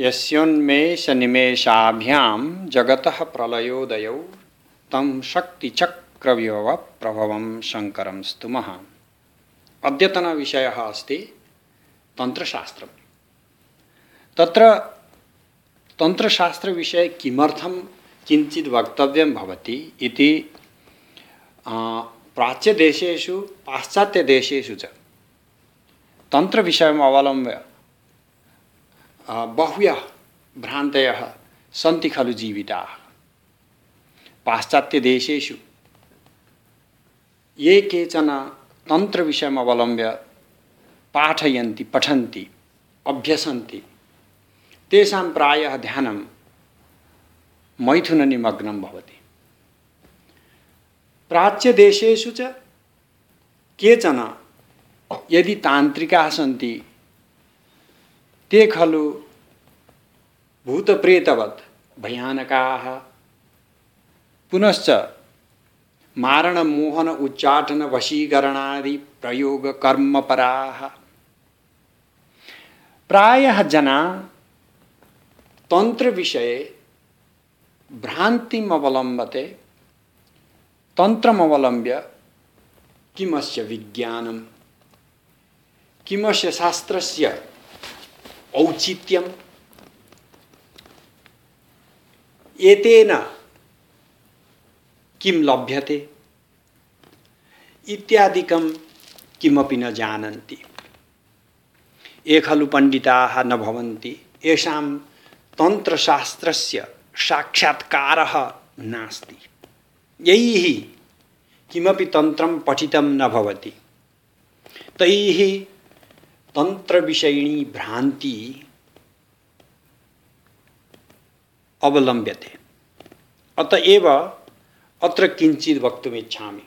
यस्योन्मेषनिमेषाभ्यां जगतः प्रलयोदयौ तं शक्तिचक्रव्यव प्रभवं शङ्करं स्तुमः। अद्यतनविषयः अस्ति तन्त्रशास्त्रं तत्र तन्त्रशास्त्रविषये किमर्थं किञ्चित् वक्तव्यं भवति इति प्राच्यदेशेषु, पाश्चात्यदेशेषु च तन्त्रविषयम् अवलम्ब्य बह्व्यः भ्रान्तयः सन्ति खलु जीविताः। पाश्चात्यदेशेषु ये केचन तन्त्रविषयम् अवलम्ब्य पाठयन्ति, पठन्ति, अभ्यसन्ति, तेषां प्रायः ध्यानं मैथुननिमग्नं भवति। प्राच्यदेशेषु च केचन यदि तान्त्रिकाः सन्ति ते खलु भूतप्रेतवत्। भयानकाः। पुनश्च मारणमोहन उच्चाटन वशीकरणादि प्रयोगकर्मपराः। प्रायः जना तन्त्रविषये भ्रान्तिम् अवलम्बते तन्त्रमवलम्ब्य किमस्य विज्ञानं किमस्य शास्त्रस्य औचित्यम्। एतेन किं लभ्यते? इत्यादिकं किमपि न जानन्ति। ये खलु पण्डिताः न भवन्ति। येषां तन्त्रशास्त्रस्य साक्षात्कारः नास्ति। यैः किमपि तन्त्रं पठितं न भवति। तैः तन्त्रविषयिणी भ्रांति अवलम्ब्यते अतएव अत्र किञ्चित् वक्तुमिच्छामि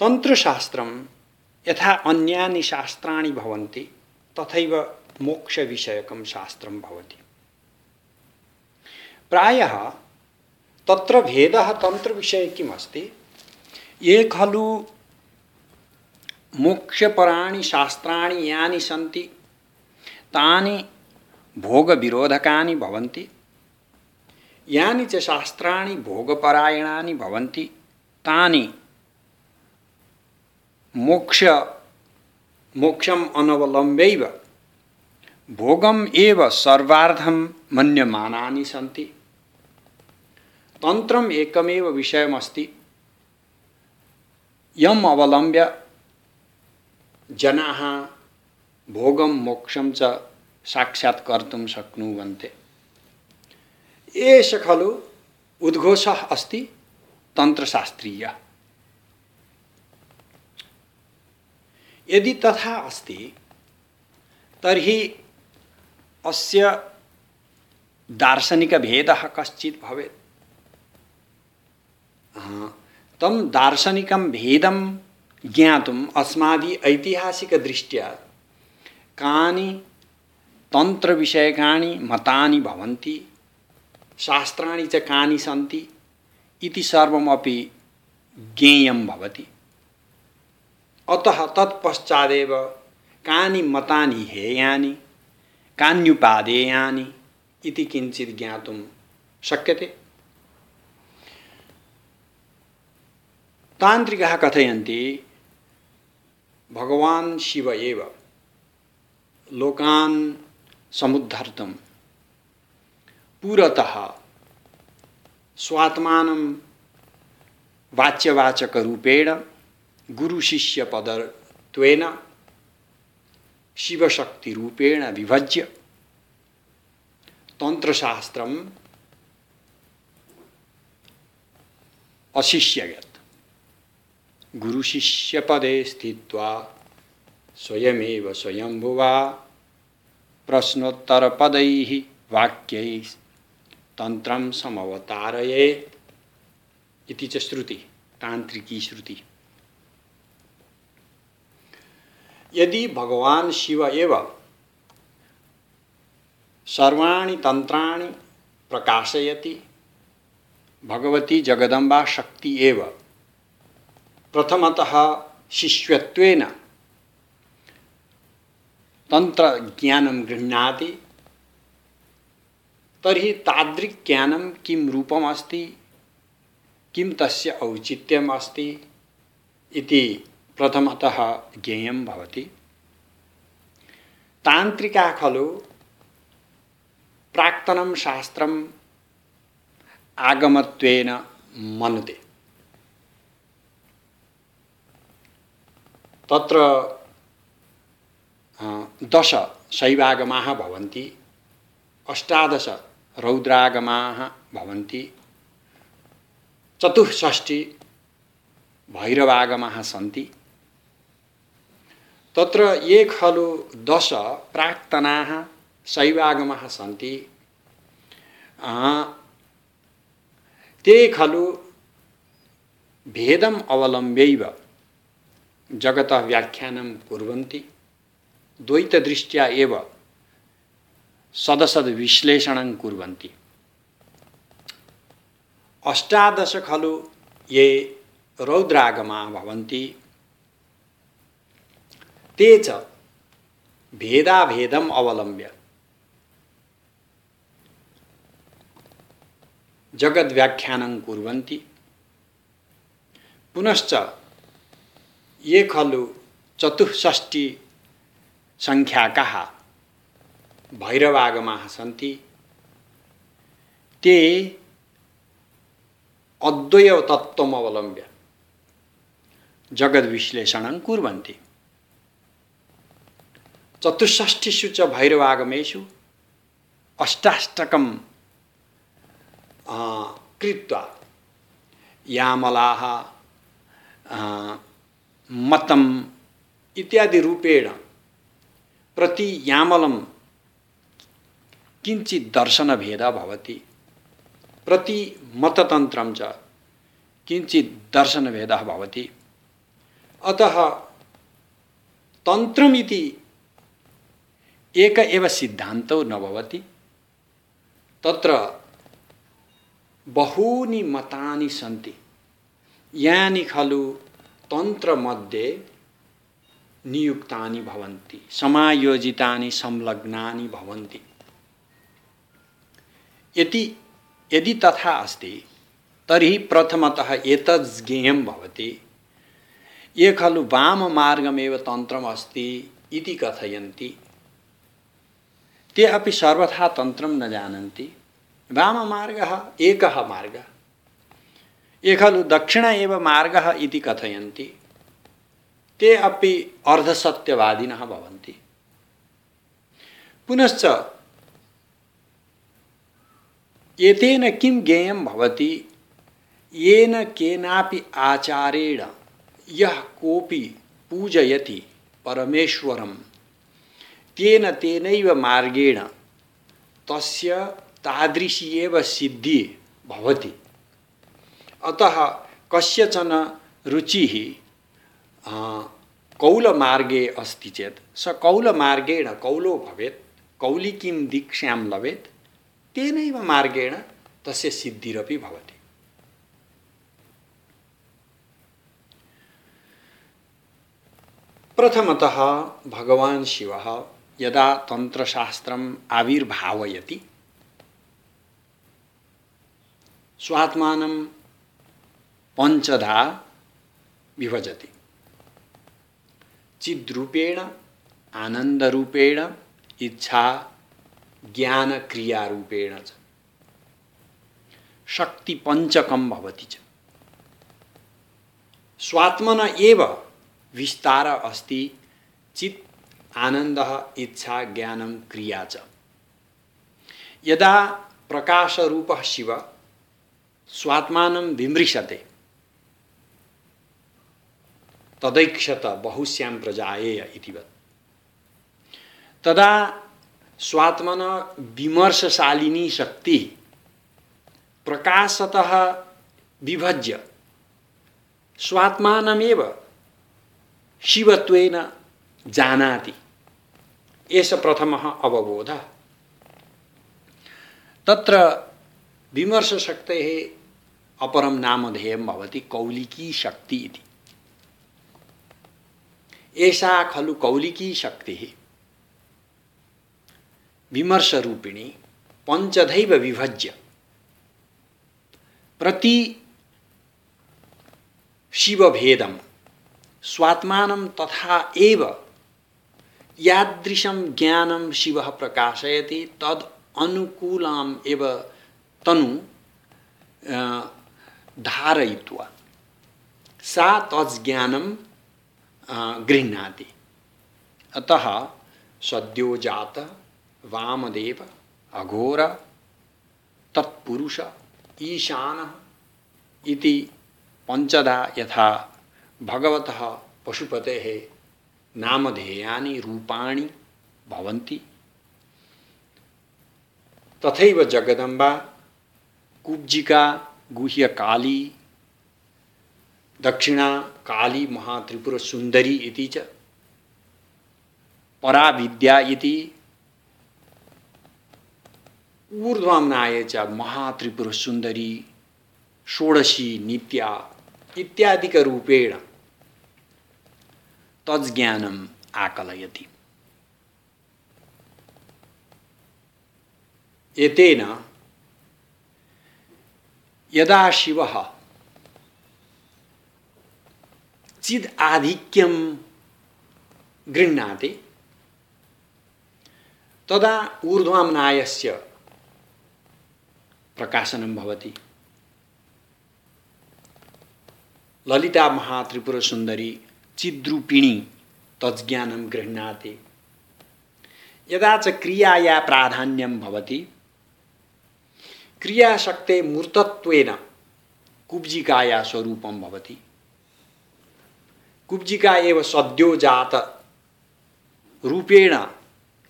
तन्त्रशास्त्रं यथा अन्यानि शास्त्राणि भवन्ति, तथैव मोक्षविषयकं शास्त्रं भवति। प्रायः तत्र भेदः तन्त्रविषये किम् अस्ति ये खलु मोक्षपराणि शास्त्राणि यानि सन्ति, तानि भोगविरोधकानि भवन्ति, यानि च शास्त्राणि भोगपरायणानि भवन्ति, तानि मोक्ष, मोक्षम् अनवलम्ब्यैव, भोगम् एव सर्वार्थं मन्यमानानि सन्ति। तन्त्रम् एकमेव विषयमस्ति। यम् अवलम्ब्य जनाः भोगं मोक्षं च साक्षात्कर्तुं शक्नुवन्ते। एष खलु उद्घोषः अस्ति तन्त्रशास्त्रीयः। यदि तथा अस्ति तर्हि अस्य दार्शनिकभेदः कश्चित् भवेत्। तं दार्शनिकं भेदं ज्ञातुम् अस्माभिः ऐतिहासिकदृष्ट्या कानि तन्त्रविषयकानि मतानि भवन्ति शास्त्राणि च कानि सन्ति इति सर्वमपि ज्ञेयं भवति। अतः तत्पश्चादेव कानि मतानि हेयानि कान्युपादेयानि इति किञ्चित् ज्ञातुं शक्यते। तान्त्रिकाः कथयन्ति भगवान शिव एव लोकान समुद्धर्तम। पूरतः स्वात्मान वाच्यवाचक रूपेण गुरु शिष्य पदत्वेन शिवशक्ति रूपेण विभज्य तंत्रशास्त्र अशिष्यगत तन्त्रशास्त्रम् अशिष्ययत् गुरुशिष्यपदे स्थित्वा स्वयमेव स्वयंभुवा। प्रश्नोत्तरपदैः वाक्यैः तन्त्रं समवतारयेत् इति च श्रुति, तान्त्रिकी श्रुति। यदि भगवान शिव एव सर्वाणि तंत्राणि प्रकाशयति, भगवती जगदम्बा शक्ति एव प्रथमतः शिष्यत्वेन तन्त्रज्ञानं गृह्णाति, तर्हि तादृक्ज्ञानं किं रूपम् अस्ति किं तस्य औचित्यम् अस्ति इति प्रथमतः ज्ञेयं भवति। तान्त्रिका खलु प्राक्तनं शास्त्रम् आगमत्वेन मनुते। तत्र दश शैवागमाः भवन्ति अष्टादश रौद्रागमाः भवन्ति चतुष्षष्टि भैरवागमाः सन्ति। तत्र ये खलु दश प्राक्तनाः शैवागमाः सन्ति ते खलु भेदम् अवलम्ब्यैव। जगतः व्याख्यानं कुर्वन्ति। द्वैतदृष्ट्या एव सदसद्विश्लेषणं कुर्वन्ति। अष्टादश खलु ये रौद्रागमा भवन्ति। ते च भेदाभेदम् अवलम्ब्य। जगद्व्याख्यानं कुर्वन्ति। पुनश्च ये खलु चतुष्षष्टि सङ्ख्याकाः भैरवागमाः सन्ति। ते अद्वैतत्वम् अवलम्ब्य जगद्विश्लेषणं कुर्वन्ति। चतुष्षष्टिषु च भैरवागमेषु अष्टाष्टकं कृत्वा यामलाः मतम् इत्यादिरूपेण प्रति यामलं किञ्चित् दर्शनभेदः भवति प्रति मततन्त्रं च किञ्चित् दर्शनभेदः भवति अतः तन्त्रमिति एक एव सिद्धान्तौ न भवति तत्र बहूनि मतानि सन्ति यानि खलु तन्त्रमध्ये नियुक्तानि भवन्ति समायोजितानि संलग्नानि भवन्ति। यदि यदि तथा अस्ति तर्हि प्रथमतः एतद् ज्ञेयं भवति। ये खलु वाममार्गमेव तन्त्रमस्ति इति कथयन्ति। ते अपि सर्वथा तन्त्रं न जानन्ति। वाममार्गः एकः मार्गः। ये खलु दक्षिण एव मार्गः इति कथयन्ति। ते अपि अर्धसत्यवादिनः भवन्ति। पुनश्च एतेन किं ज्ञेयं भवति? येन केनापि आचारेण यः कोऽपि पूजयति परमेश्वरं, तेन तेनैव मार्गेण तस्य तादृशी एव सिद्धि भवति। अतः कस्यचन रुचिः कौलमार्गे अस्ति चेत् स कौलमार्गेण कौलो भवेत् कौलिकीं दीक्षां लभेत् तेनैव मार्गेण तस्य सिद्धिरपि भवति। प्रथमतः भगवान् शिवः यदा तन्त्रशास्त्रम् आविर्भावयति स्वात्मानं पञ्चधा विभजति। चिद्रूपेण आनन्दरूपेण इच्छा ज्ञानक्रियारूपेण च। शक्तिपञ्चकं भवति च। स्वात्मन एव विस्तार अस्ति चित् आनंद इच्छा ज्ञानम क्रिया च। यदा प्रकाश रूप शिव स्वात्मान विमृशते तदैक्षत बहुश्याम प्रजाएय इतिवत्। तदा स्वात्मन विमर्शशालिनी शक्ति प्रकाशतः विभज्य स्वात्मानमेव शिवत्वेन जानाति। एष प्रथमः अवबोधः। तत्र विमर्शशक्तेः अपरं नामधेयं भवति कौलिकी शक्ति इति। एषा खलु कौलिकी शक्तिः। विमर्शरूपिणी पञ्चधैव विभज्य। प्रति शिवभेदं स्वात्मानं तथा एव। यादृशं ज्ञानं शिवः प्रकाशयति, तद् अनुकूलाम् एव तनु धारयित्वा। सा तज्ज्ञानं गृह्णाति। अतः सद्योजात, वामदेव, अघोर, तत्पुरुष, ईशान इति पंचदा यथा भगवतः पशुपतेः नामधेयानि रूपाणि भवन्ति। तथैव जगदम्बा, कुब्जिका, गुह्यकाली दक्षिणा, काली महात्रिपुरसुन्दरी इति च। परा विद्या इति। ऊर्ध्वाम्नाय च महात्रिपुरसुन्दरी षोडशी, नित्या इत्यादिकरूपेण तज्ज्ञानम् आकलयति। एतेन यदा शिवः चिद आधिक्यं गृह्णाति। तदा ऊर्ध्वाम्नायस्य प्रकाशनं भवति। ललिता महात्रिपुरसुन्दरी चिद्रूपिणी तज्ज्ञानं गृह्णाति। यदा च क्रियाया प्राधान्यं भवति क्रियाशक्ते मूर्तत्वेन कुब्जिकाया स्वरूपं भवति। कुब्जिका एव सद्यो जात। रूपेण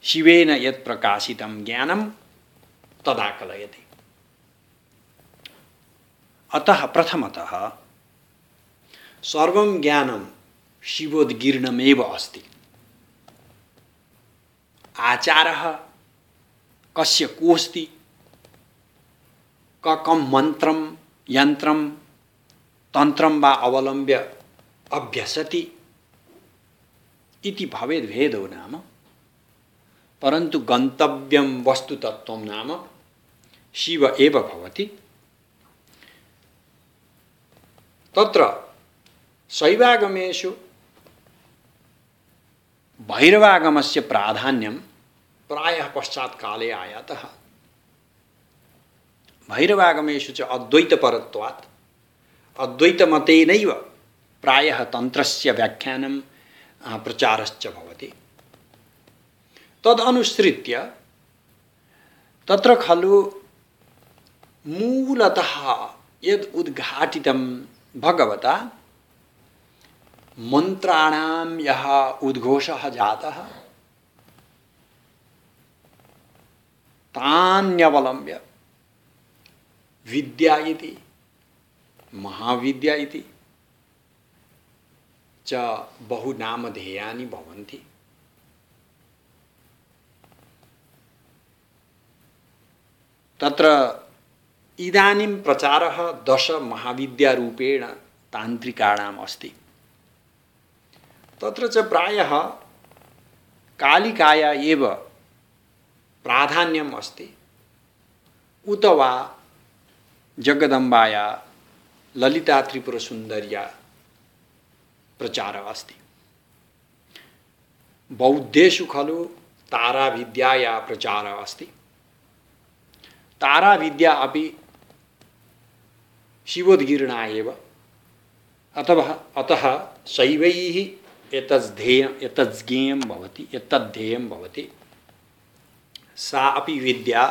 शिवेन यत् प्रकाशितं ज्ञानं तदाकलयति अतः प्रथमतः सर्वं ज्ञानं शिवोद्गीर्णमेव अस्ति। आचारः कस्य कोऽस्ति? ककं मन्त्रं यन्त्रं तन्त्रं वा अवलम्ब्य अभ्यसति इति भवेद्भेदो नाम। परन्तु गन्तव्यं वस्तुतत्त्वं नाम शिव एव भवति। तत्र शैवागमेषु भैरवागमस्य प्राधान्यं प्रायः पश्चात्काले आयातः। भैरवागमेषु च अद्वैतपरत्वात्। अद्वैतमतेनैव प्रायः तन्त्रस्य व्याख्यानं प्रचारश्च भवति। तदनुसृत्य तत्र खलु मूलतः यद् उद्घाटितं भगवता, मन्त्राणां यः उद्घोषः जातः, तान्यवलम्ब्य विद्या इति, महाविद्या इति च बहुनामधेयानि भवन्ति। तत्र इदानीं प्रचारः दशमहाविद्यारूपेण तान्त्रिकाणाम् अस्ति। तत्र च प्रायः कालिकाया एव प्राधान्यम् अस्ति। उत वा जगदम्बाया ललिता त्रिपुरसुन्दर्या प्रचारः अस्ति। बौद्धेषु खलु ताराविद्याया प्रचारः अस्ति। ताराविद्या अपि शिवोद्गीर्णा एव। अतः अतः शैवैः एतज्ध्येयं एतज्ज्ञेयं भवति एतद्धेयं भवति। सा अपि विद्या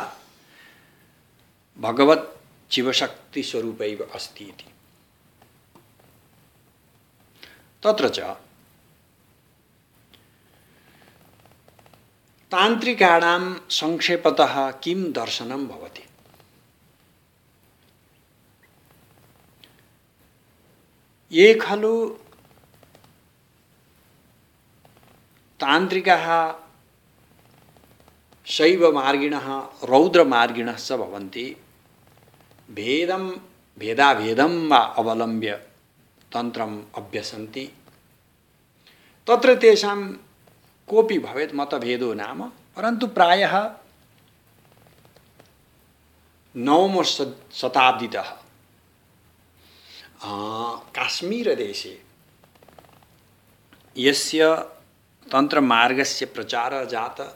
भगवत् शिवशक्तिस्वरूपैव अस्ति इति। तत्र च तान्त्रिकाणां संक्षेपतः किं दर्शनं भवति? ये खलु तान्त्रिकः शैवमार्गिणः रौद्रमार्गिणः च भवन्ति। भेदं भेदाभेदं वा अवलम्ब्य तन्त्रम् अभ्यसन्ति। तत्र तेषां कोऽपि भवेत्, मतभेदो नाम, परन्तु प्रायः नवम शताब्दीतः काश्मीरदेशे यस्य तन्त्रमार्गस्य प्रचारः जातः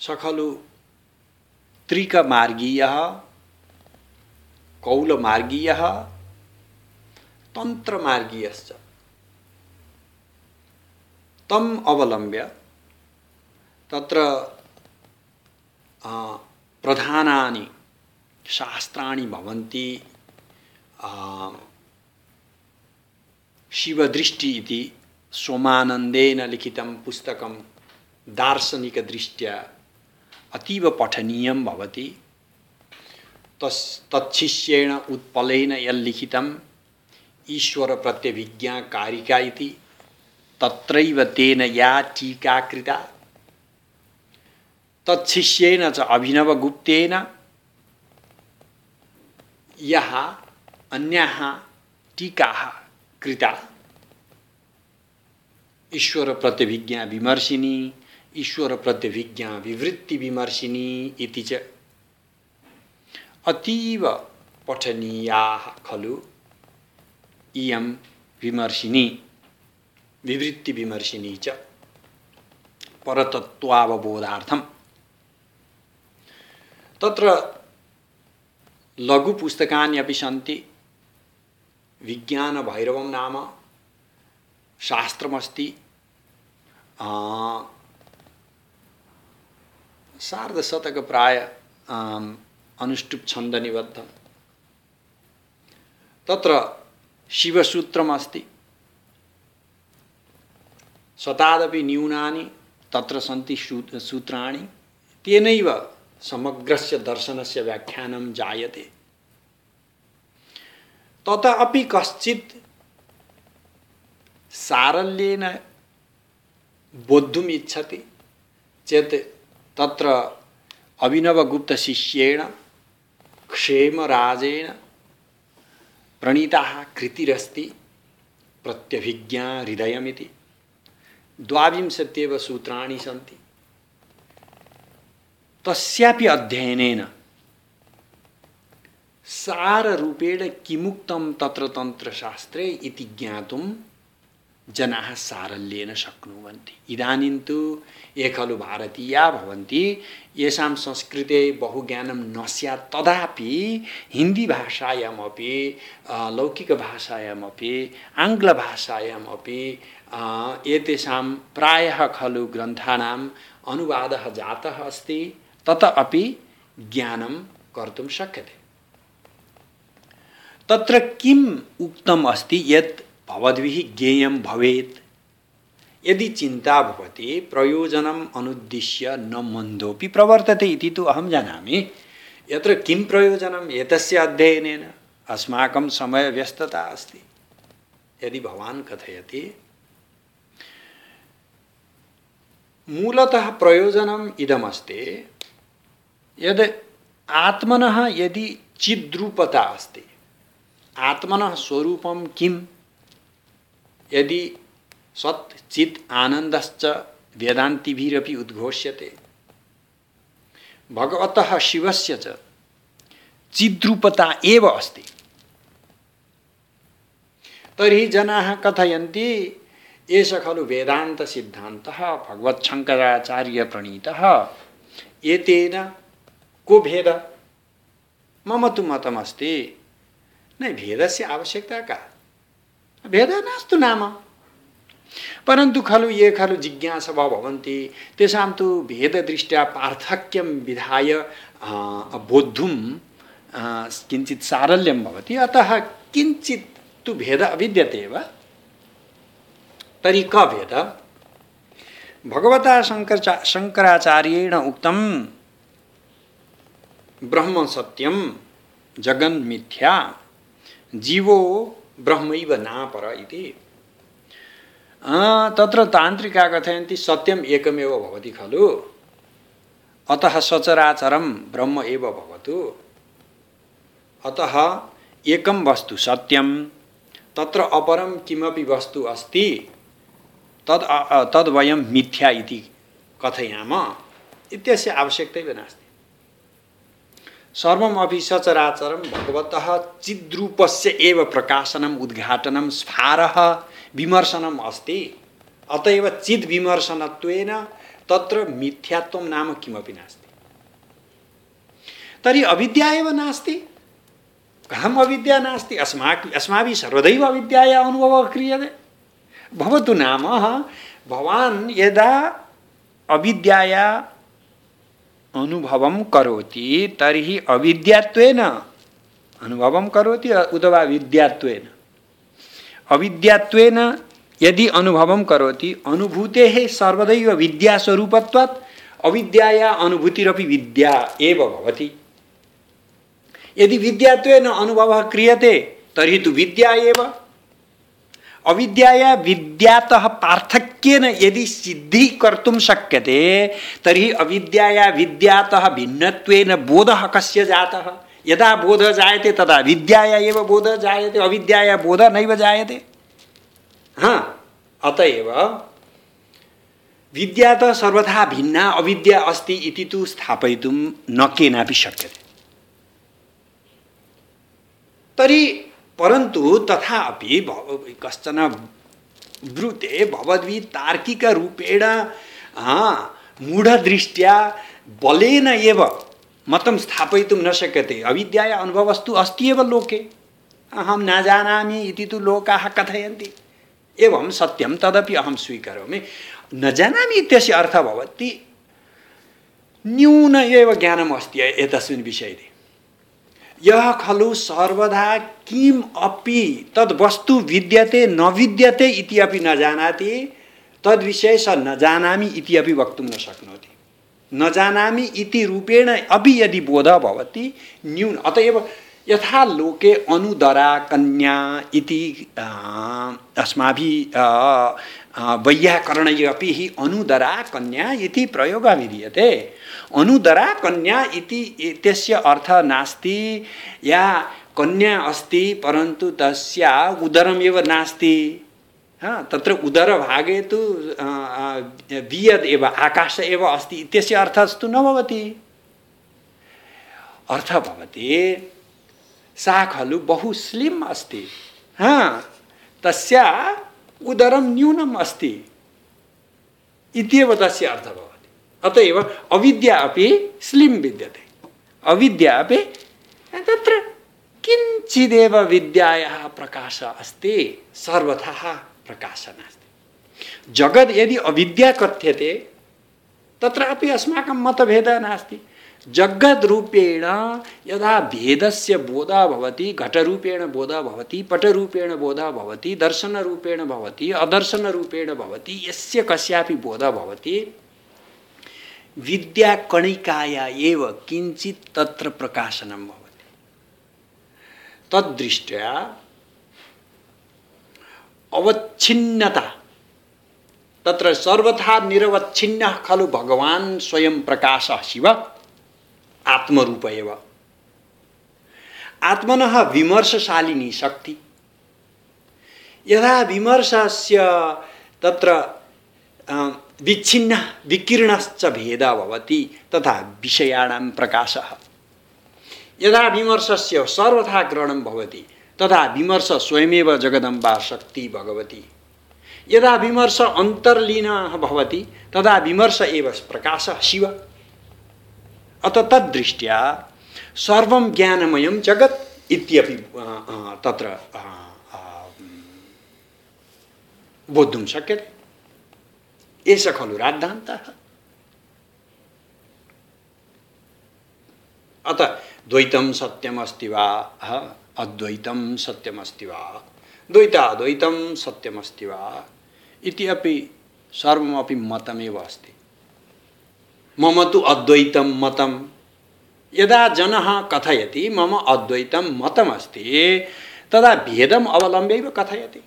स खलु त्रिकमार्गीयः, कौलमार्गीयः तन्त्रमार्गीयश्च तम अवलम्ब्य तत्र प्रधानानि शास्त्राणि भवन्ति शिवदृष्टि इति सोमानन्देन लिखितं पुस्तकं दार्शनिकदृष्ट्या अतीव पठनीयं भवति। तस् तच्छिष्येण उत्पलेन यल्लिखितं ईश्वरप्रत्यभिज्ञाकारिका इति। तत्रैव तेन या टीका कृता। तच्छिष्येन च अभिनवगुप्तेन। यः अन्याः टीकाः कृता। ईश्वर प्रत्यभिज्ञा विमर्शिनी ईश्वर प्रत्यभिज्ञा विवृत्ति विमर्शिनी इति च। अतीव पठनीयाः खलु। इयं विमर्शिनी विवृत्ति विमर्शिनी च परतत्वावबोधार्थम। तत्र लघुपुस्तकानि अपि सन्ति। विज्ञानभैरवं नाम शास्त्रमस्ति। सार्धशतकप्राय अनुष्टुप् छन्दनिबद्धं तत्र शिवसूत्रमस्ति। शतादपि न्यूनानि, तत्र सन्ति सूत्राणि। तेनैव समग्रस्य दर्शनस्य व्याख्यानं जायते। तत अपि कश्चित् सारल्येन बोद्धुम् इच्छति, चेत् तत्र अभिनवगुप्तशिष्येण क्षेमराजेन प्रणीताः कृतिरस्ति प्रत्यभिज्ञा हृदयमिति। द्वाविंशत्येव सूत्राणि सन्ति। तस्यापि अध्ययनेन साररूपेण किमुक्तं तत्र तन्त्रशास्त्रे इति ज्ञातुं जनाः सारल्येन शक्नुवन्ति। इदानीं तु ये खलु भारतीया भवन्ति येषां संस्कृते बहुज्ञानं न स्यात् तदापि हिन्दीभाषायामपि लौकिकभाषायामपि आङ्ग्लभाषायामपि एतेषां प्रायः खलु ग्रन्थानाम् अनुवादः जातः अस्ति तत अपि ज्ञानं कर्तुं शक्यते। तत्र किम् उक्तम् अस्ति यत् भवद्भिः ज्ञेयं भवेत्। यदि चिन्ता भवति, प्रयोजनम् अनुद्दिश्य न मन्दोपि प्रवर्तते इति तु अहं जानामि। यत्र किं प्रयोजनम्, एतस्य अध्ययनेन अस्माकं समयव्यस्तता अस्ति। यदि भवान् कथयति, मूलतः प्रयोजनम् इदमस्ति, यद् आत्मनः यदि चिद्रूपता अस्ति, आत्मनः स्वरूपं किं यदि सत् चित् आनन्दश्च वेदान्तिभिरपि उद्घोष्यते। भगवतः शिवस्य च चिद्रूपता एव अस्ति। तर्हि जनाः कथयन्ति एष खलु वेदान्तसिद्धान्तः भगवच्छङ्कराचार्यप्रणीतः एतेन को भेद? मम तु मतमस्ति। न भेदस्य आवश्यकता का? भेदः नास्तु नाम। परन्तु खलु ये खलु जिज्ञासवः भवन्ति, तेषां तु भेददृष्ट्या पार्थक्यं विधाय बोद्धुं किञ्चित् सारल्यं भवति। अतः किञ्चित् तु भेदः अविद्यते एव। तर्हि क भेद? भगवता शङ्कर शङ्कराचार्येण उक्तं, ब्रह्म सत्यम जगन मिथ्या, जीवो ब्रह्मैव नापर इति। तत्र तान्त्रिका कथयन्ति सत्यम एकमेव भवति खलु। अतः सचराचरं ब्रह्म एव भवतु। अतः एकं वस्तु सत्यं तत्र अपरं किमपि वस्तु अस्ति तद् तद् वयं मिथ्या इति कथयामः। इत्यस्य आवश्यकता नास्ति। सर्वम अपि सचराचरम भगवत चिद्रूपस्य एव प्रकाशनम उद्घाटनम स्फारः विमर्शनम अस्ति। अतएव चिद विमर्शनत्वेन तत्र मिथ्यात्व नाम किमपि नास्ति। तर्हि अविद्या एव नास्ति। कथम् अविद्या नास्ति। अस्माकं अस्माभिः सर्वदैव अविद्याया अनुभवः क्रियते। भवतु नाम भवान् यदा अविद्याया अनुभवं करोति, तर्हि अविद्यात्वेन। अनुभवं करोति अथवा विद्यात्वेन। अविद्यात्वेन यदि अनुभवं करोति, अनुभूतेः सर्वदैव विद्यास्वरूपत्वात्, अविद्याया अनुभूतिरपि विद्या एव भवति। यदि विद्यात्वेन अनुभवः क्रियते, तर्हि तु विद्या एव। अविद्याया विद्यातः पार्थक्येन यदि सिद्धि कर्तुं शक्यते, तर्हि अविद्याया विद्यातः भिन्नत्वेन बोधः कस्य जातः? यदा बोधः जायते, तदा विद्याया एव बोधः जायते, अविद्याया बोधः नैव जायते। हा अतएव विद्या त सर्वथा भिन्ना अविद्या अस्ति इति तु स्थापयितुं न केनापि शक्यते। तर्हि परन्तु तथापि कश्चन ब्रूते भवद्भिः तार्किकरूपेण मूढदृष्ट्या बलेन एव मतं स्थापयितुं न शक्यते। अविद्याया अनुभवस्तु अस्ति एव लोके। अहं न जानामि इति तु लोकाः कथयन्ति। एवं सत्यं तदपि अहं स्वीकरोमि। न जानामि इत्यस्य अर्थः भवति न्यून एव ज्ञानम् अस्ति एतस्मिन् विषये। यह खलु सर्वदा किम अपि तद वस्तु विद्यते न विद्यते इति अपि न जानाति तद विषय स न जानामि इति अपि वक्तुं न शक्नोति। न जानामि इति रूपेण अपि यदि बोधः भवति न्यून अतएव यथा लोके अनुदरा कन्या इति अस्माभिः अपि अनुदरा कन्या इति प्रयोगः विधीयते अनुदरा कन्या इति इत्यस्य अर्थः नास्ति या कन्या अस्ति परन्तु तस्य उदरमेव नास्ति। तत्र उदरभागे तु वियद् एव आकाश एव अस्ति इत्यस्य अर्थस्तु न भवति। अर्थः भवति सा खलु बहु स्लिम् अस्ति। तस्य उदरं न्यूनम् अस्ति। इत्येव तस्य अर्थः। भवति अत एव अविद्या अपि स्लिम् विद्यते। अविद्या अपि, तत्र किञ्चिदेव विद्यायाः प्रकाशः अस्ति, सर्वथा प्रकाशः नास्ति। जगत् यदि अविद्या कथ्यते तत्रापि अस्माकं मतभेदः नास्ति। जगद्रूपेण यदा भेदस्य बोधा भवति, घटरूपेण बोधा भवति, पटरूपेण बोधा भवति, दर्शनरूपेण भवति, अदर्शनरूपेण भवति, यस्य कस्यापि बोधः भवति विद्याकणिकाया एव किञ्चित् तत्र प्रकाशनं भवति। तद्दृष्ट्या अवच्छिन्नता तत्र सर्वथा निरवच्छिन्नः खलु भगवान् स्वयं प्रकाशः शिव आत्मरूप एव। आत्मनः विमर्शशालिनी शक्ति। यदा विमर्शस्य तत्र विच्छिन्न विकीर्णश्च भेदः भवति तथा विषयाणां प्रकाशः। यदा विमर्शस्य सर्वथा ग्रहणं भवति तदा विमर्श स्वयमेव जगदम्बा शक्ति भगवती। यदा विमर्श अन्तर्लीनः भवति तदा विमर्श एव प्रकाशः शिव। अत तद्दृष्ट्या सर्वं ज्ञानमयं जगत् इत्यपि तत्र बोद्धुं शक्यते। एष खलु राद्धान्तः अत द्वैतं सत्यमस्ति वा अद्वैतं सत्यमस्ति वा द्वैताद्वैतं सत्यमस्ति वा इति अपि सर्वमपि मतमेव अस्ति मम तो अद्वैतं मतम यदा जनः कथयति मम अद्वैतं मतमस्ति तदा भेदम् अवलम्ब्य कथयति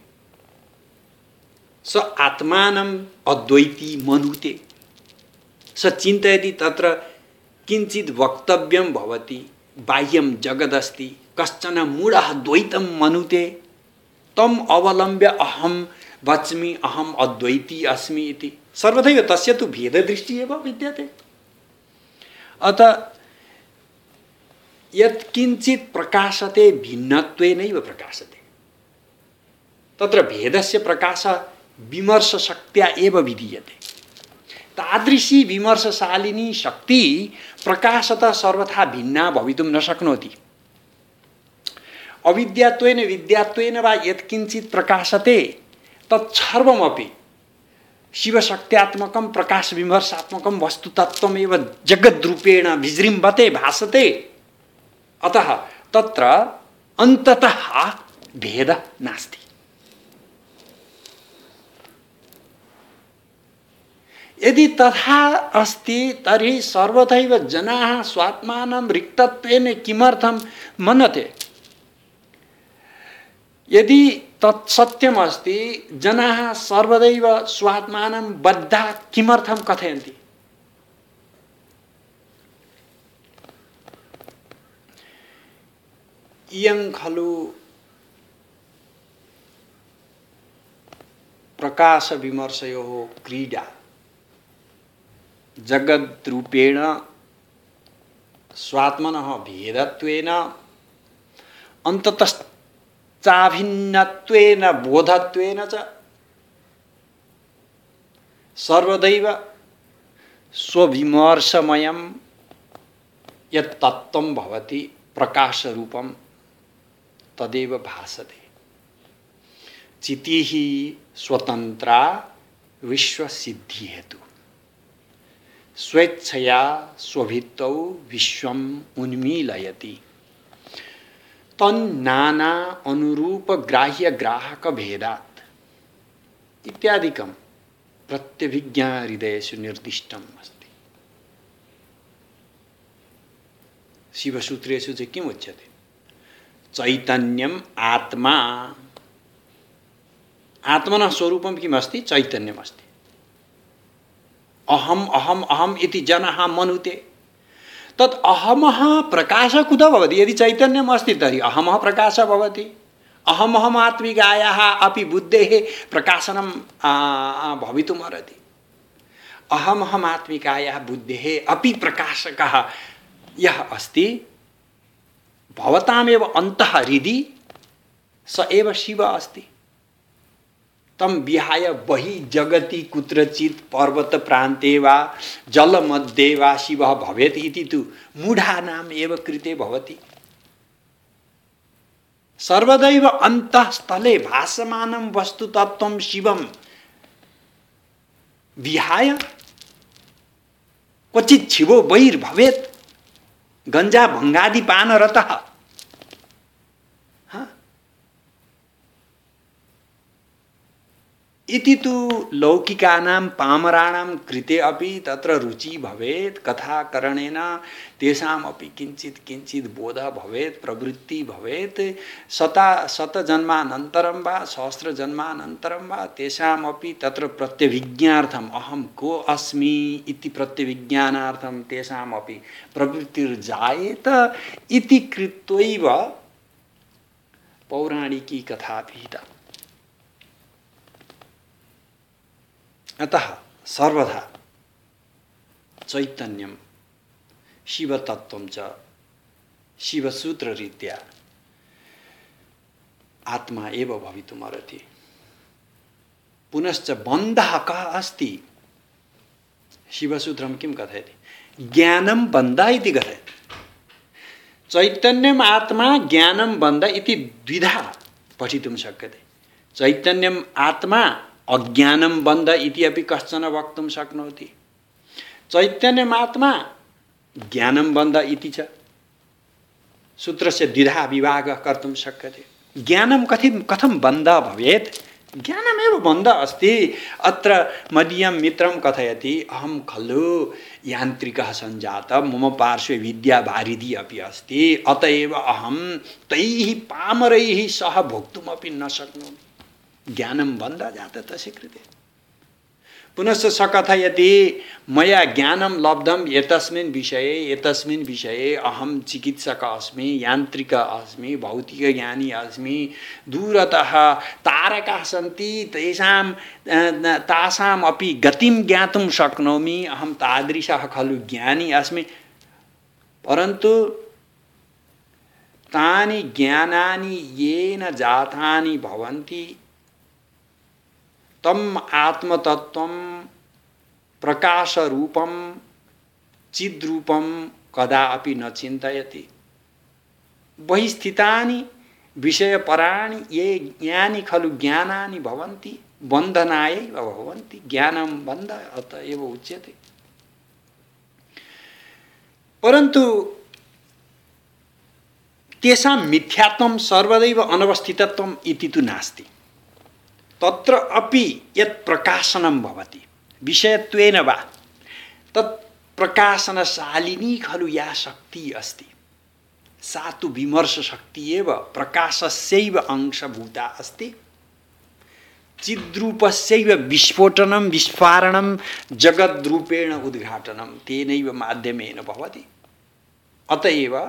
स आत्मानम् अद्वैती मनुते। स चिन्तयति तत्र किञ्चित् वक्तव्यं भवति बाह्यं जगदस्ति कश्चन मूढः द्वैतं मनुते। तम अवलम्ब्य अहं वच्मि अहम अद्वैती अस्मि इति। सर्वथैव तस्य तु भेददृष्टिः एव विद्यते। अतः यत्किञ्चित् प्रकाशते भिन्नत्वेनैव प्रकाशते। तत्र भेदस्य प्रकाश विमर्शशक्त्या एव विधीयते तादृशी विमर्शशालिनी शक्ति प्रकाशतः सर्वथा भिन्ना भवितुं न शक्नोति अविद्यात्वेन विद्यात्वेन वा यत्किञ्चित् प्रकाशते तत्सर्वमपि शिवशक्त्यात्मकं प्रकाशविमर्शात्मकं वस्तुतत्त्वमेव जगद्रूपेण विजृम्भते भासते अतः तत्र अन्ततः भेदः नास्ति यदि तथा अस्ति, तर्हि सर्वथैव जनाः स्वात्मानं रिक्तत्वेन किमर्थं मनते? यदि तत्सत्यम् अस्ति जनाः सर्वदैव स्वात्मानं बद्धा किमर्थं कथयन्ति? इयं खलु प्रकाशविमर्शयोः क्रीडा। जगद्रूपेण स्वात्मनः भेदत्वेन अन्ततश्चाभिन्नत्वेन बोधत्वेन च सर्वदैव स्वविमर्शमयं यत् तत्त्वं भवति प्रकाशरूपं तदेव भासते। चिति स्वतंत्रा विश्वसिद्धि हेतु स्वेच्छया शोभित विश्वम उन्मीलयति। तन नाना अनुरूप ग्राह्य ग्राहक भेदात। इत्यादिकम प्रत्यभिज्ञा हृदय से निर्दिष्टम अस्ति। शिवसूत्रेशु चाहिँ उच्यते? चैतन्यम आत्मा। आत्मन स्वरूप किम अस्ति अहम अहम अहम इति जनः मनुते। तत् अहमः प्रकाशः कुतः भवति? यदि चैतन्यम् अस्ति तर्हि अहमः प्रकाशः भवति। अहमहम् आत्मिकायाः अपि बुद्धेः प्रकाशनं भवितुम् अर्हति अहमहम् आत्मिकायाः बुद्धेः अपि प्रकाशकः यः अस्ति भवतामेव अन्तः हृदि स एव शिव अस्ति। तम विहाय बहि जगति कुत्रचित् पर्वत प्रान्ते वा जलमध्ये वा शिवः भवेत् इति तु मूढानाम् एव कृते भवति। सर्वदैव अन्तःस्थले भासमानं वस्तुतत्त्वं शिवं। विहाय? क्वचित् छिवो बहिर्भवेत्। गञ्जा भङ्गादि पानरतः इति तु लौकिकानां पामराणां कृते अपि तत्र रुचि भवेत् कथाकरणेन तेषामपि किञ्चित् किञ्चित् बोधः भवेत् प्रवृत्तिः भवेत्। शता शतजन्मानन्तरं वा सहस्रजन्मानन्तरं वा तेषामपि तत्र प्रत्यभिज्ञार्थम् अहं को अस्मि इति प्रत्यभिज्ञानार्थं तेषामपि प्रवृत्तिर्जायेत इति कृत्वैव पौराणिकी कथा विहिता अतः सर्वथा चैतन्यम शिवतत्व च शिवसूत्ररीत्या। आत्मा एव भवितुमर्हति पुनश्च बन्धः कः अस्ति? शिवसूत्रं किं कथयति? ज्ञानं बन्ध इति कथयति। चैतन्यम् आत्मा ज्ञानं बन्ध इति द्विधा पठितुं शक्यते। चैतन्यम् आत्मा अज्ञानं बन्ध इति अपि कश्चन वक्तुं शक्नोति। चैतन्यमात्मा ज्ञानं बन्ध इति च। सूत्रस्य द्विधा विभागः कर्तुं शक्यते। ज्ञानं कथि कथं बन्धः भवेत्? ज्ञानमेव बन्धः अस्ति। अत्र मदीयं मित्रं कथयति अहं खलु यान्त्रिकः सञ्जातः मम पार्श्वे विद्यावारिधि अपि अस्ति अत एव अहं तैः पामरैः सह भोक्तुमपि न शक्नोमि। ज्ञानं बन्धा जाता तस्य कृते पुनश्च स कथयति मया ज्ञानं लब्धम्, एतस्मिन् विषये एतस्मिन् विषये अहं चिकित्सक अस्मि, यान्त्रिकः अस्मि भौतिकज्ञानी अस्मि, दूरतः तारकाः सन्ति, तेषां तासाम् अपि गतिं ज्ञातुं शक्नोमि, अहं तादृशः खलु ज्ञानी अस्मि। परन्तु तानि ज्ञानानि येन जातानि भवन्ति तम आत्मतत्त्वं प्रकाशरूपं चिद्रूपं कदापि न चिन्तयति। बहिस्थितानि विषयपराणि ये ज्ञानी खलु ज्ञानानि भवन्ति बन्धनायैव भवन्ति ज्ञानं बन्ध अत एव उच्यते। परन्तु तेषां मिथ्यात्वं सर्वदैव अनवस्थितत्वम् इति तु नास्ति। तत्र अपि यत् प्रकाशनं भवति। विषयत्वेन वा। तत् प्रकाशनशालिनी खलु या शक्ति अस्ति। सा तु विमर्शशक्ति एव, प्रकाशस्यैव अंशभूता अस्ति। चिद्रूपस्यैव विस्फोटनं, विस्फारणं, जगद्रूपेण उद्घाटनं, तेनैव माध्यमेन भवति। अतएव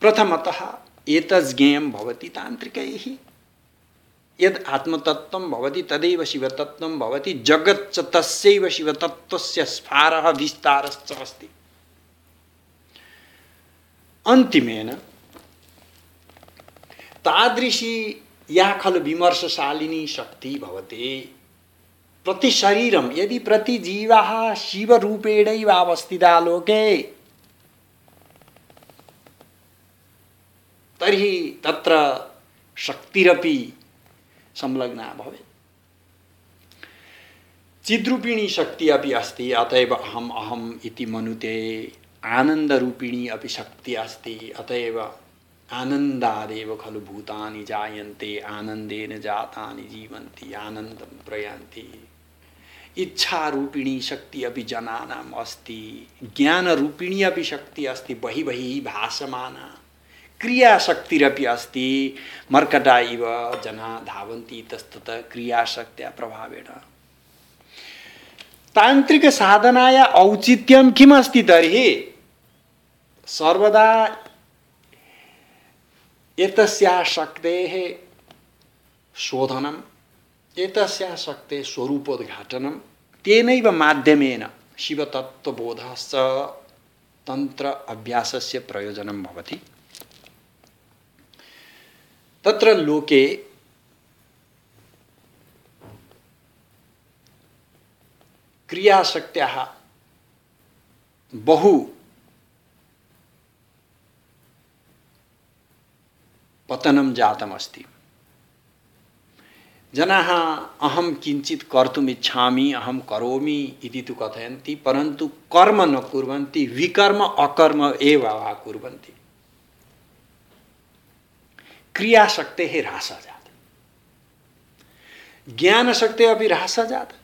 प्रथमतः एतज्ज्ञेयं भवति तान्त्रिकैः। यद् आत्मतत्त्वं भवति तदेव शिवतत्त्वं भवति जगत् च तस्यैव शिवतत्त्वस्य स्फारः विस्तारश्च अस्ति। अन्तिमेन तादृशी या खलु विमर्शशालिनी शक्ति भवति। प्रतिशरीरं यदि प्रतिजीवाः शिवरूपेणैव अवस्थिता लोके तर्हि तत्र शक्तिरपि संलग्ना भवेत्। चिद्रूपिणी शक्ति अपि अस्ति, अतएव अहम अहम इति मनुते। आनन्दरूपिणी अपि शक्ति अस्ति, अतएव आनन्दादेव खलु भूतानि जायन्ते, आनन्देन जातानि जीवन्ति, आनन्दं प्रयान्ति। इच्छारूपिणी शक्ति अपि जनानाम् अस्ति, ज्ञानरूपिणी अपि शक्ति अस्ति बहि बहिः भासमाना। क्रियाशक्तिरपि अस्ति। मर्कटा इव जना धावन्ति इतस्ततः क्रियाशक्त्या प्रभावेण। तान्त्रिकसाधनाया औचित्यं किमस्ति तर्हि? सर्वदा एतस्याः शक्तेः शोधनम्, एतस्याः शक्तेः स्वरूपोद्घाटनं तेनैव माध्यमेन शिवतत्त्वबोधश्च तन्त्र अभ्यासस्य प्रयोजनं भवति। तत्र लोके क्रियाशक्त्याः बहु पतनं जातमस्ति। जनाः अहं किञ्चित् कर्तुम् इच्छामि, अहं करोमि इति तु कथयन्ति, परन्तु कर्म न कुर्वन्ति, विकर्म, अकर्म एव वा कुर्वन्ति। क्रियाशक्तेः ह्रासः जातः ज्ञानशक्तिः अपि ह्रासः जातः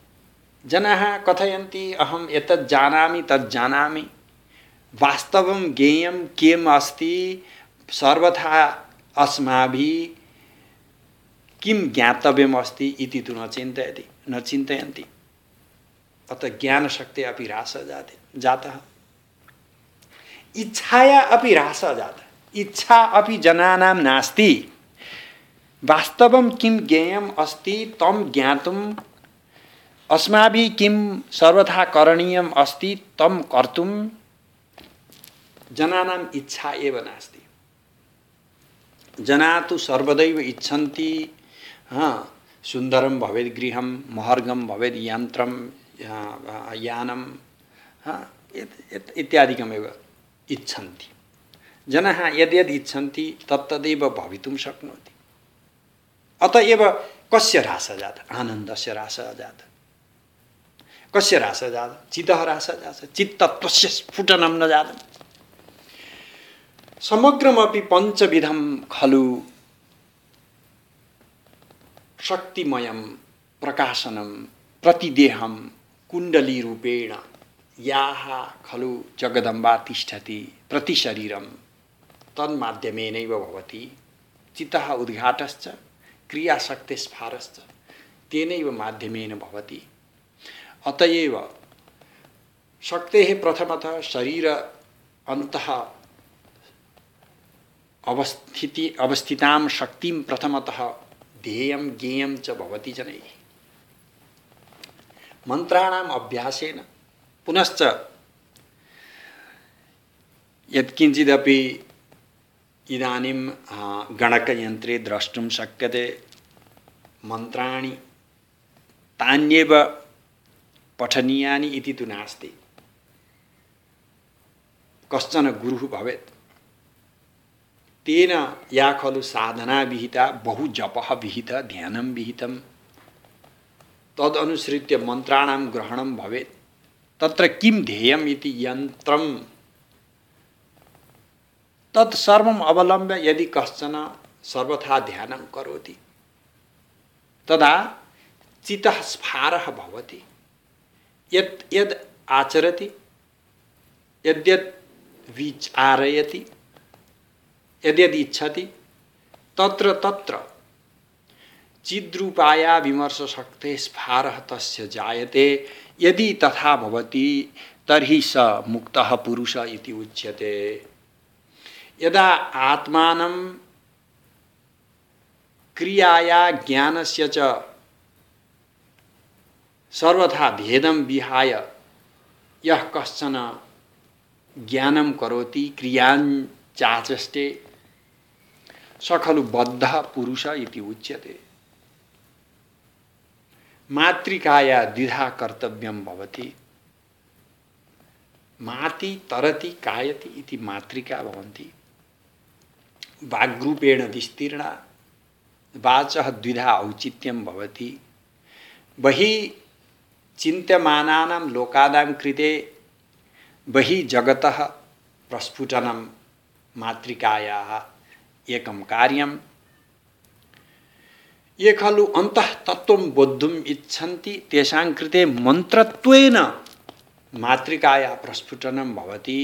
जनाः कथयन्ति अहम् एतत् जानामि, तत् जानामि। वास्तवं ज्ञेयं किम् अस्ति? सर्वथा अस्माभिः किं ज्ञातव्यम् अस्ति इति तु न चिन्तयति, न चिन्तयन्ति। अतः ज्ञानशक्तिः अपि ह्रासः जाते, जातः। इच्छाया अपि ह्रासः जातः। इच्छा अपि जनानां नास्ति। वास्तवं किं ज्ञेयम् अस्ति तं ज्ञातुम् अस्माभिः किं सर्वथा करणीयम् अस्ति तं कर्तुं जनानाम् इच्छा एव नास्ति। जना तु सर्वदैव इच्छन्ति हा सुन्दरं भवेत् गृहं महर्गं भवेत् यन्त्रं यानं इत्यादिकमेव इच्छन्ति। जनाः यद्यद् इच्छन्ति तत्तदेव भवितुं शक्नोति। अतएव कस्य ह्रासः जातः? आनन्दस्य ह्रासः जातः। कस्य ह्रासः जातः? चितः ह्रासः जातः। चित्तत्वस्य स्फुटनं न जातम्। समग्रमपि पञ्चविधं खलु शक्तिमयं प्रकाशनं प्रतिदेहं कुण्डलीरूपेण। याः खलु जगदम्बा तिष्ठति प्रतिशरीरं तन्माध्यमेनैव भवति। चितः उद्घाटश्च क्रियाशक्तिस्फारश्च तेनैव माध्यमेन भवति। अतएव शक्तेः प्रथमतः शरीर अन्तः अवस्थिति अवस्थितां शक्तिं प्रथमतः ध्येयं ज्ञेयं च भवति जनैः। मन्त्राणाम् अभ्यासेन पुनश्च यत्किञ्चिदपि इदानीं गणकयन्त्रे द्रष्टुं शक्यते मन्त्राणि तान्येव पठनीयानि इति तु नास्ति। कश्चन गुरुः भवेत्। तेन या खलु साधना विहिता बहु जपः विहितः ध्यानं विहितं। तदनुसृत्य मन्त्राणां ग्रहणं भवेत्। तत्र किं ध्येयम् इति यन्त्रं तत्सर्वम् अवलम्ब्य यदि कश्चन सर्वथा ध्यानं करोति तदा चितः स्फारः भवति। यत् यद् आचरति यद्यद् विचारयति यद्यद् इच्छति तत्र तत्र चिद्रूपाया विमर्शशक्ते स्फारः तस्य जायते। यदि तथा भवति तर्हि स मुक्तः पुरुष इति उच्यते। यदा आत्मानं क्रियाया ज्ञानस्य च सर्वथा भेदं विहाय यः कश्चन ज्ञानं करोति क्रियान् चाचष्टे स खलु बद्धः पुरुष इति उच्यते। मातृकाया द्विधा कर्तव्यं भवति। माति तरति कायति इति मातृका भवन्ति। वाग्रूपेण विस्तीर्णा वाचः द्विधा औचित्यं भवति। बहिः चिन्त्यमानानां लोकानां कृते बहिः जगतः प्रस्फुटनं मातृकायाः एकं कार्यं ये खलु अन्तः तत्त्वं बोद्धुम् इच्छन्ति तेषां कृते मन्त्रत्वेन मातृकाया प्रस्फुटनं भवति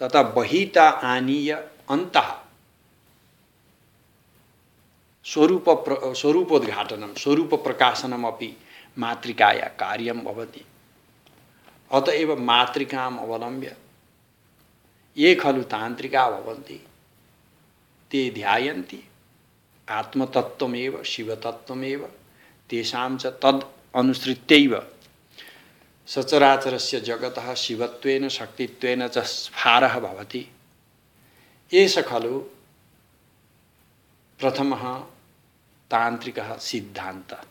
तथा बहिता आनीय अन्तः स्वरूप स्वरूपोद्घाटनं स्वरूपप्रकाशनमपि मातृकाया कार्यं भवति। अतएव मातृकाम् अवलम्ब्य ये खलु तान्त्रिका भवन्ति ते ध्यायन्ति आत्मतत्त्वमेव शिवतत्त्वमेव तेषां च तद् अनुसृत्यैव। सचराचरस्य जगतः शिवत्वेन शक्तित्वेन च स्फारः भवति। एष खलु प्रथमः तान्त्रिकः सिद्धान्तः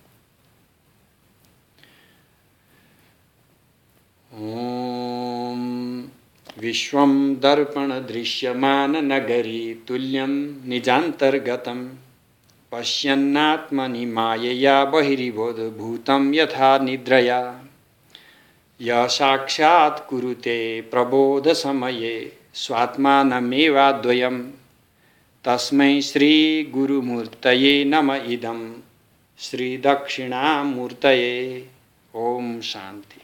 ॐ विश्वं दर्पणदृश्यमाननगरी तुल्यं निजान्तर्गतं, पश्यन्नात्मनि मायया बहिरिबोधभूतं यथा निद्रया। य साक्षात् कुरुते प्रबोधसमये स्वात्मानमेवाद्वयं तस्मै श्रीगुरुमूर्तये नम इदं। श्रीदक्षिणामूर्तये। ओम शान्ति